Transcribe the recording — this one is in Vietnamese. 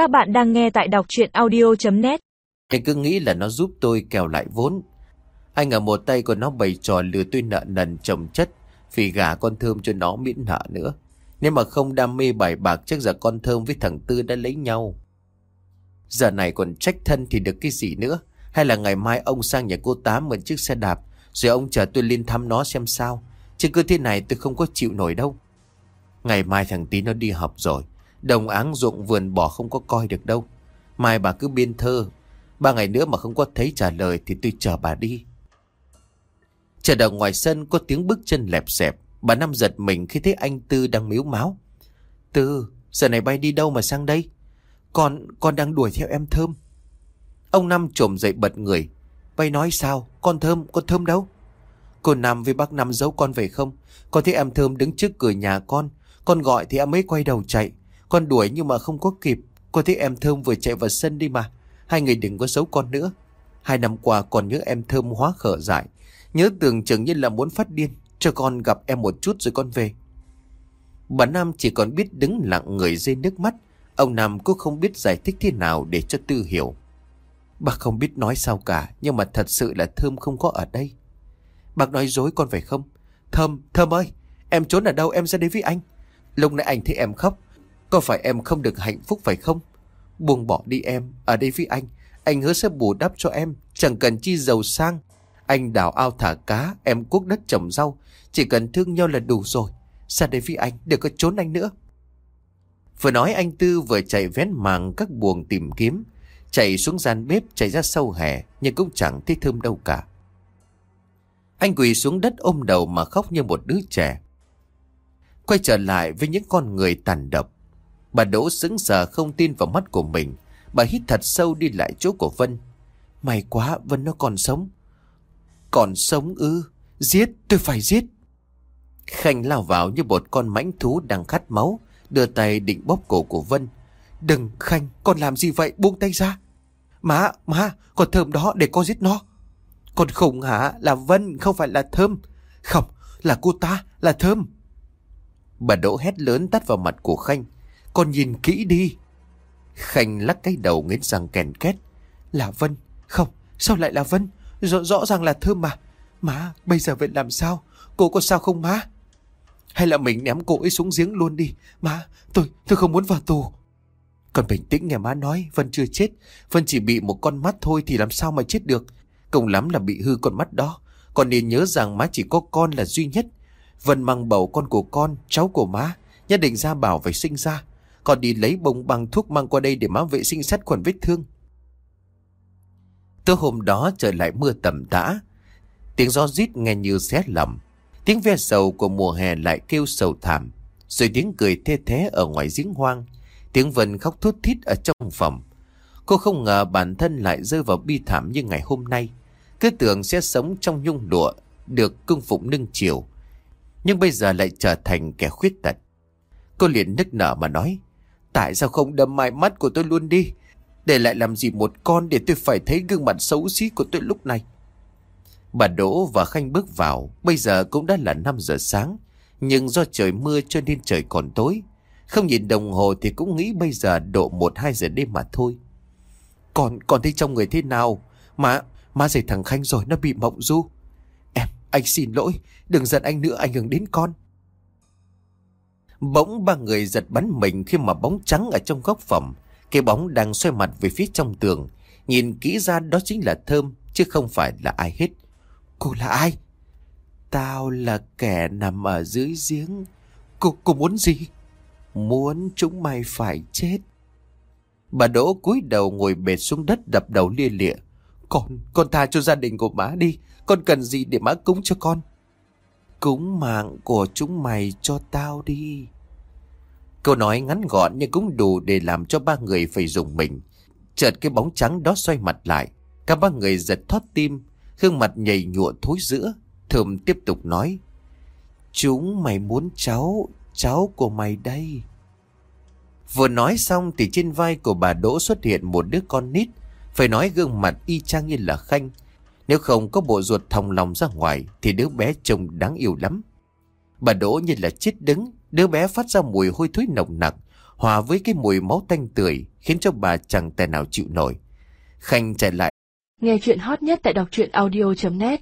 Các bạn đang nghe tại đọc chuyện audio.net Anh cứ nghĩ là nó giúp tôi kèo lại vốn. Anh ở một tay của nó bày trò lừa tôi nợ nần chồng chất vì gà con thơm cho nó miễn nợ nữa. Nếu mà không đam mê bài bạc, chắc giờ con thơm với thằng Tư đã lấy nhau. Giờ này còn trách thân thì được cái gì nữa. Hay là ngày mai ông sang nhà cô Tám mượn chiếc xe đạp, rồi ông chờ tôi lên thăm nó xem sao. Chứ cứ thế này tôi không có chịu nổi đâu. Ngày mai thằng Tí nó đi học rồi. Đồng áng ruộng vườn bỏ không có coi được đâu. Mai bà cứ biên thơ. Ba ngày nữa mà không có thấy trả lời thì tôi chờ bà đi. Chờ đợi ngoài sân có tiếng bước chân lẹp xẹp. Bà Năm giật mình khi thấy anh Tư đang miếu máu. Tư, giờ này bay đi đâu mà sang đây? Con, con đang đuổi theo em Thơm. Ông Năm trồm dậy bật người. Bay nói sao? Con Thơm, con Thơm đâu? Cô Năm với bác Năm giấu con về không? Con thấy em Thơm đứng trước cửa nhà con. Con gọi thì em ấy quay đầu chạy. Con đuổi nhưng mà không có kịp. Con thấy em Thơm vừa chạy vào sân đi mà. Hai người đừng có xấu con nữa. Hai năm qua còn nhớ em Thơm hóa khở dại. Nhớ tưởng chừng như là muốn phát điên. Cho con gặp em một chút rồi con về. Bà Nam chỉ còn biết đứng lặng người rơi nước mắt. Ông Nam cũng không biết giải thích thế nào để cho Tư hiểu. bà không biết nói sao cả, nhưng mà thật sự là Thơm không có ở đây. Bác nói dối con phải không? Thơm, Thơm ơi, em trốn ở đâu em ra đây với anh? Lúc nãy anh thấy em khóc, có phải em không được hạnh phúc phải không? Buông bỏ đi em, ở đây với anh, anh hứa sẽ bù đắp cho em, chẳng cần chi giàu sang. Anh đào ao thả cá, em cuốc đất trồng rau, chỉ cần thương nhau là đủ rồi. Ra đây với anh, đừng có trốn anh nữa. Vừa nói anh Tư vừa chạy vén màng các buồng tìm kiếm, chạy xuống gian bếp chạy ra sâu hè nhưng cũng chẳng thấy thơm đâu cả. Anh quỳ xuống đất ôm đầu mà khóc như một đứa trẻ. Quay trở lại với những con người tàn độc. Bà Đỗ sững sờ không tin vào mắt của mình. Bà hít thật sâu đi lại chỗ của Vân. May quá Vân nó còn sống. Còn sống ư. Giết, tôi phải giết. Khanh lao vào như một con mãnh thú đang khát máu. Đưa tay định bóp cổ của Vân. Đừng, Khanh, con làm gì vậy buông tay ra. Má má, con thơm đó để con giết nó. Con khủng hả là Vân, không phải là thơm. Không, là cô ta, là thơm. Bà Đỗ hét lớn tắt vào mặt của Khanh. Con nhìn kỹ đi. Khanh lắc cái đầu nghiến răng kèn két. Là Vân. Không, sao lại là Vân? Rõ, rõ ràng là Thơm mà. Má, bây giờ vậy làm sao? Cô có sao không má? Hay là mình ném cô ấy xuống giếng luôn đi? Má, tôi, tôi không muốn vào tù. còn bình tĩnh nghe má nói, Vân chưa chết. Vân chỉ bị một con mắt thôi thì làm sao mà chết được. Cùng lắm là bị hư con mắt đó. Con nên nhớ rằng má chỉ có con là duy nhất. Vân mang bầu con của con, cháu của má. Nhất định ra bảo phải sinh ra. Con đi lấy bông bằng thuốc mang qua đây để má vệ sinh sát khuẩn vết thương. Tối hôm đó trời lại mưa tầm tã. Tiếng gió rít nghe như xé lòng. Tiếng ve sầu của mùa hè lại kêu sầu thảm. Rồi tiếng cười thê thế ở ngoài giếng hoang. Tiếng Vân khóc thút thít ở trong phòng. Cô không ngờ bản thân lại rơi vào bi thảm như ngày hôm nay. Cứ tưởng sẽ sống trong nhung lụa, được cung phụng nâng chiều. Nhưng bây giờ lại trở thành kẻ khuyết tật. Cô liền nức nở mà nói. Tại sao không đâm mai mắt của tôi luôn đi? Để lại làm gì một con để tôi phải thấy gương mặt xấu xí của tôi lúc này? Bà Đỗ và Khanh bước vào, bây giờ cũng đã là 5 giờ sáng. Nhưng do trời mưa cho nên trời còn tối. Không nhìn đồng hồ thì cũng nghĩ bây giờ độ 1-2 giờ đêm mà thôi. Còn, còn thấy trong người thế nào? Má, má giày thằng Khanh rồi nó bị mộng du. Em, anh xin lỗi, đừng giận anh nữa ảnh hưởng đến con. Bỗng ba người giật bắn mình khi mà bóng trắng ở trong góc phòng. Cái bóng đang xoay mặt về phía trong tường. Nhìn kỹ ra đó chính là Thơm, chứ không phải là ai hết. Cô là ai? Tao là kẻ nằm ở dưới giếng. Cô, cô muốn gì? Muốn chúng mày phải chết. Bà Đỗ cúi đầu ngồi bệt xuống đất đập đầu lia lịa. Con, con tha cho gia đình của má đi. Con cần gì để má cúng cho con? Cúng mạng của chúng mày cho tao đi. Câu nói ngắn gọn nhưng cũng đủ để làm cho ba người phải dùng mình. Chợt cái bóng trắng đó xoay mặt lại. Cả ba người giật thoát tim, gương mặt nhầy nhụa thối giữa. Thơm tiếp tục nói. Chúng mày muốn cháu, cháu của mày đây. Vừa nói xong thì trên vai của bà Đỗ xuất hiện một đứa con nít. Phải nói gương mặt y chang như là Khanh. Nếu không có bộ ruột thòng lòng ra ngoài thì đứa bé trông đáng yêu lắm. Bà Đỗ như là chết đứng, đứa bé phát ra mùi hôi thối nồng nặc, Hòa với cái mùi máu tanh tưởi Khiến cho bà chẳng tài nào chịu nổi. Khanh chạy lại. Nghe chuyện hot nhất tại đọc truyện audio.net